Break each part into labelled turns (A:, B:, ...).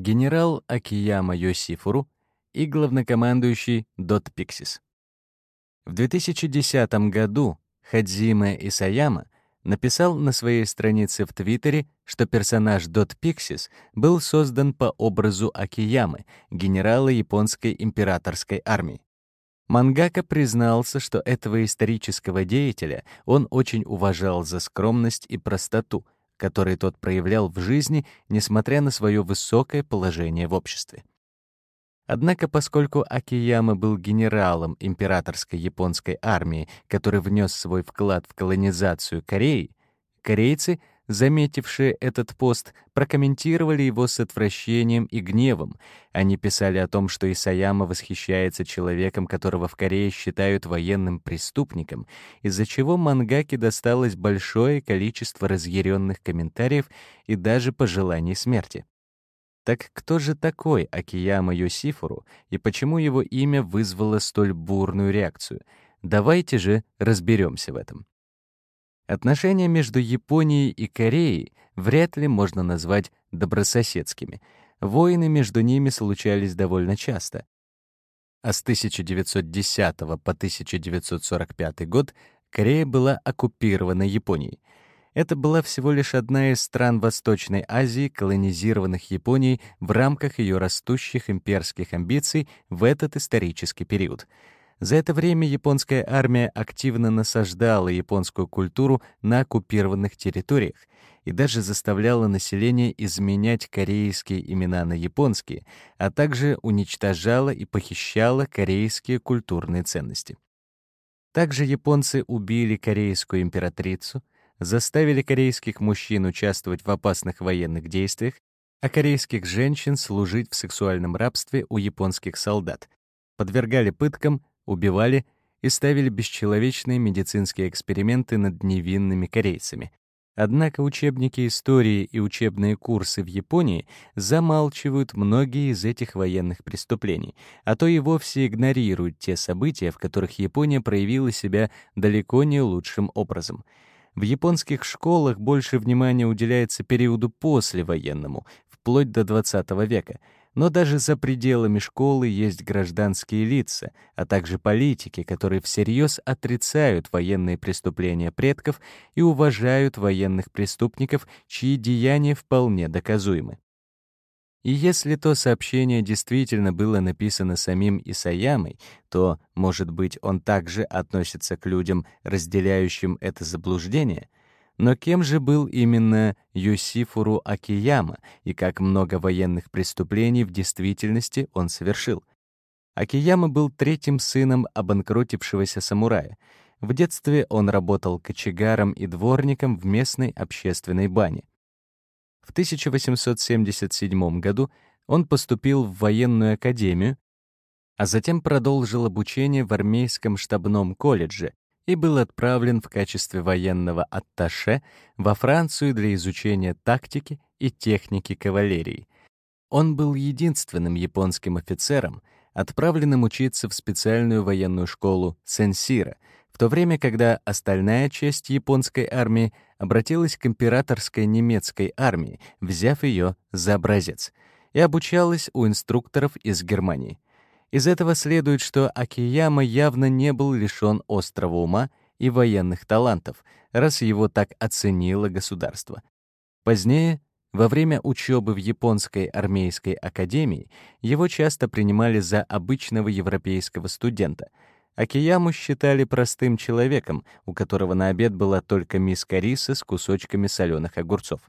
A: генерал Акияма Йосифуру и главнокомандующий Дот Пиксис. В 2010 году Хадзиме Исаяма написал на своей странице в Твиттере, что персонаж Дот Пиксис был создан по образу Акиямы, генерала японской императорской армии. Мангака признался, что этого исторического деятеля он очень уважал за скромность и простоту, которые тот проявлял в жизни, несмотря на свое высокое положение в обществе. Однако, поскольку Акияма был генералом императорской японской армии, который внес свой вклад в колонизацию Кореи, корейцы — заметившие этот пост, прокомментировали его с отвращением и гневом. Они писали о том, что Исаяма восхищается человеком, которого в Корее считают военным преступником, из-за чего мангаке досталось большое количество разъяренных комментариев и даже пожеланий смерти. Так кто же такой Акияма Йосифуру и почему его имя вызвало столь бурную реакцию? Давайте же разберемся в этом. Отношения между Японией и Кореей вряд ли можно назвать добрососедскими. Войны между ними случались довольно часто. А с 1910 по 1945 год Корея была оккупирована Японией. Это была всего лишь одна из стран Восточной Азии, колонизированных Японией в рамках ее растущих имперских амбиций в этот исторический период — за это время японская армия активно насаждала японскую культуру на оккупированных территориях и даже заставляла население изменять корейские имена на японские, а также уничтожала и похищала корейские культурные ценности. Также японцы убили корейскую императрицу, заставили корейских мужчин участвовать в опасных военных действиях, а корейских женщин служить в сексуальном рабстве у японских солдат, подвергали пыткам, убивали и ставили бесчеловечные медицинские эксперименты над невинными корейцами. Однако учебники истории и учебные курсы в Японии замалчивают многие из этих военных преступлений, а то и вовсе игнорируют те события, в которых Япония проявила себя далеко не лучшим образом. В японских школах больше внимания уделяется периоду послевоенному, вплоть до XX века — но даже за пределами школы есть гражданские лица, а также политики, которые всерьез отрицают военные преступления предков и уважают военных преступников, чьи деяния вполне доказуемы. И если то сообщение действительно было написано самим Исаямой, то, может быть, он также относится к людям, разделяющим это заблуждение — но кем же был именно Юсифуру Акияма и как много военных преступлений в действительности он совершил? Акияма был третьим сыном обанкротившегося самурая. В детстве он работал кочегаром и дворником в местной общественной бане. В 1877 году он поступил в военную академию, а затем продолжил обучение в армейском штабном колледже, и был отправлен в качестве военного атташе во Францию для изучения тактики и техники кавалерии. Он был единственным японским офицером, отправленным учиться в специальную военную школу Сенсира, в то время, когда остальная часть японской армии обратилась к императорской немецкой армии, взяв ее за образец, и обучалась у инструкторов из Германии. Из этого следует, что Акияма явно не был лишён острого ума и военных талантов, раз его так оценило государство. Позднее, во время учебы в японской армейской академии, его часто принимали за обычного европейского студента. Акияму считали простым человеком, у которого на обед была только миска риса с кусочками соленых огурцов.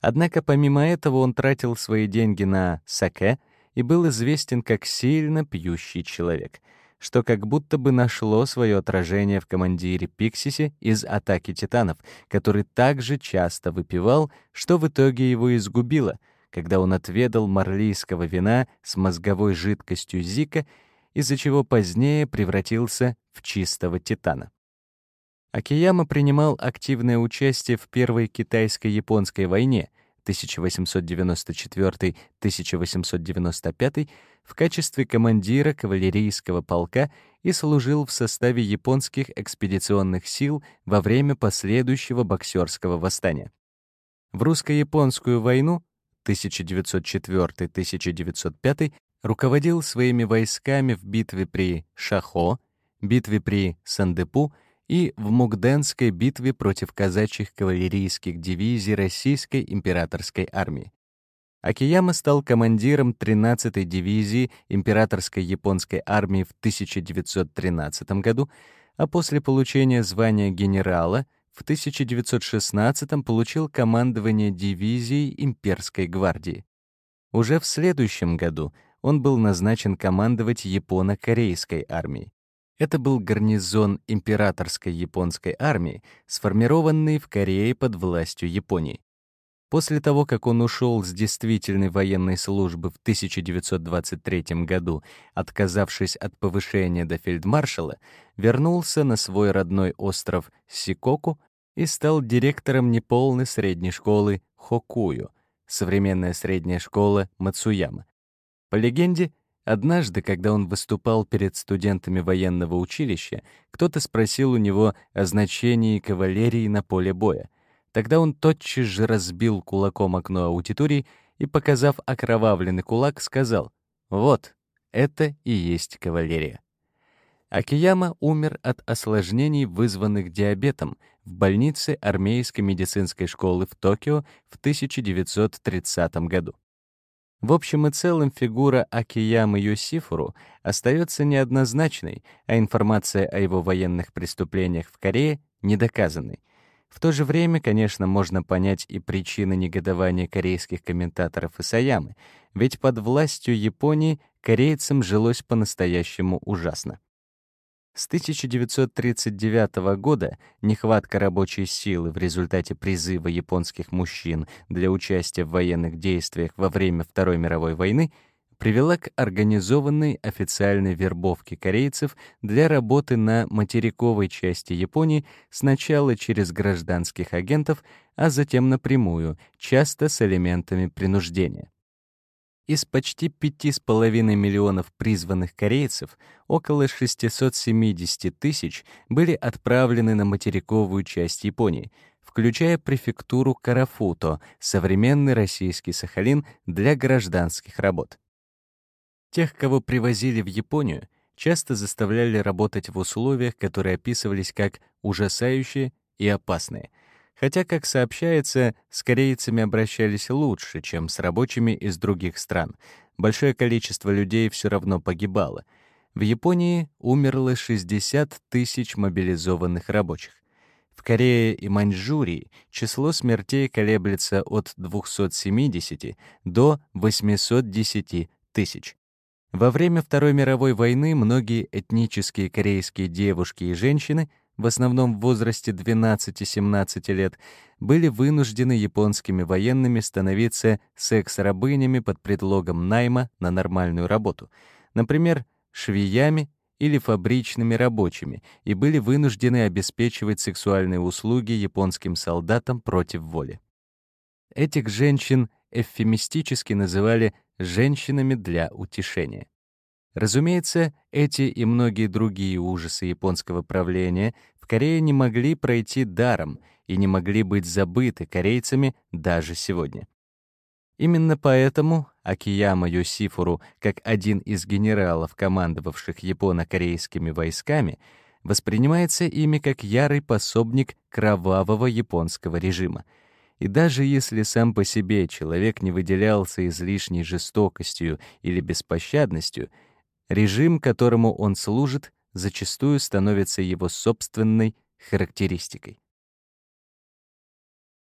A: Однако помимо этого он тратил свои деньги на саке — и был известен как сильно пьющий человек, что как будто бы нашло свое отражение в командире Пиксисе из «Атаки титанов», который также часто выпивал, что в итоге его изгубило, когда он отведал марлийского вина с мозговой жидкостью Зика, из-за чего позднее превратился в чистого титана. Акияма принимал активное участие в Первой китайско-японской войне — 1894-1895 в качестве командира кавалерийского полка и служил в составе японских экспедиционных сил во время последующего боксерского восстания. В русско-японскую войну 1904-1905 руководил своими войсками в битве при Шахо, битве при Сандепу и в Мугденской битве против казачьих кавалерийских дивизий Российской императорской армии. Акияма стал командиром 13-й дивизии императорской японской армии в 1913 году, а после получения звания генерала в 1916 получил командование дивизией имперской гвардии. Уже в следующем году он был назначен командовать японо-корейской армией. Это был гарнизон императорской японской армии, сформированный в Корее под властью Японии. После того, как он ушел с действительной военной службы в 1923 году, отказавшись от повышения до фельдмаршала, вернулся на свой родной остров Сикоку и стал директором неполной средней школы Хокую, современная средняя школа Мацуяма. По легенде, Однажды, когда он выступал перед студентами военного училища, кто-то спросил у него о значении кавалерии на поле боя. Тогда он тотчас же разбил кулаком окно аудитории и, показав окровавленный кулак, сказал «Вот, это и есть кавалерия». Акияма умер от осложнений, вызванных диабетом, в больнице армейской медицинской школы в Токио в 1930 году. В общем и целом фигура Акиямы Йосифуру остается неоднозначной, а информация о его военных преступлениях в Корее недоказанной. В то же время, конечно, можно понять и причины негодования корейских комментаторов Исаямы, ведь под властью Японии корейцам жилось по-настоящему ужасно. С 1939 года нехватка рабочей силы в результате призыва японских мужчин для участия в военных действиях во время Второй мировой войны привела к организованной официальной вербовке корейцев для работы на материковой части Японии сначала через гражданских агентов, а затем напрямую, часто с элементами принуждения. Из почти 5,5 миллионов призванных корейцев около 670 тысяч были отправлены на материковую часть Японии, включая префектуру Карафуто, современный российский Сахалин для гражданских работ. Тех, кого привозили в Японию, часто заставляли работать в условиях, которые описывались как ужасающие и опасные — Хотя, как сообщается, с корейцами обращались лучше, чем с рабочими из других стран. Большое количество людей все равно погибало. В Японии умерло 60 тысяч мобилизованных рабочих. В Корее и Маньчжурии число смертей колеблется от 270 до 810 тысяч. Во время Второй мировой войны многие этнические корейские девушки и женщины — в основном в возрасте 12-17 лет, были вынуждены японскими военными становиться секс-рабынями под предлогом найма на нормальную работу, например, швеями или фабричными рабочими, и были вынуждены обеспечивать сексуальные услуги японским солдатам против воли. Этих женщин эвфемистически называли «женщинами для утешения». Разумеется, эти и многие другие ужасы японского правления в Корее не могли пройти даром и не могли быть забыты корейцами даже сегодня. Именно поэтому Акияма Йосифуру, как один из генералов, командовавших японо-корейскими войсками, воспринимается ими как ярый пособник кровавого японского режима. И даже если сам по себе человек не выделялся излишней жестокостью или беспощадностью — Режим, которому он служит, зачастую становится его собственной характеристикой.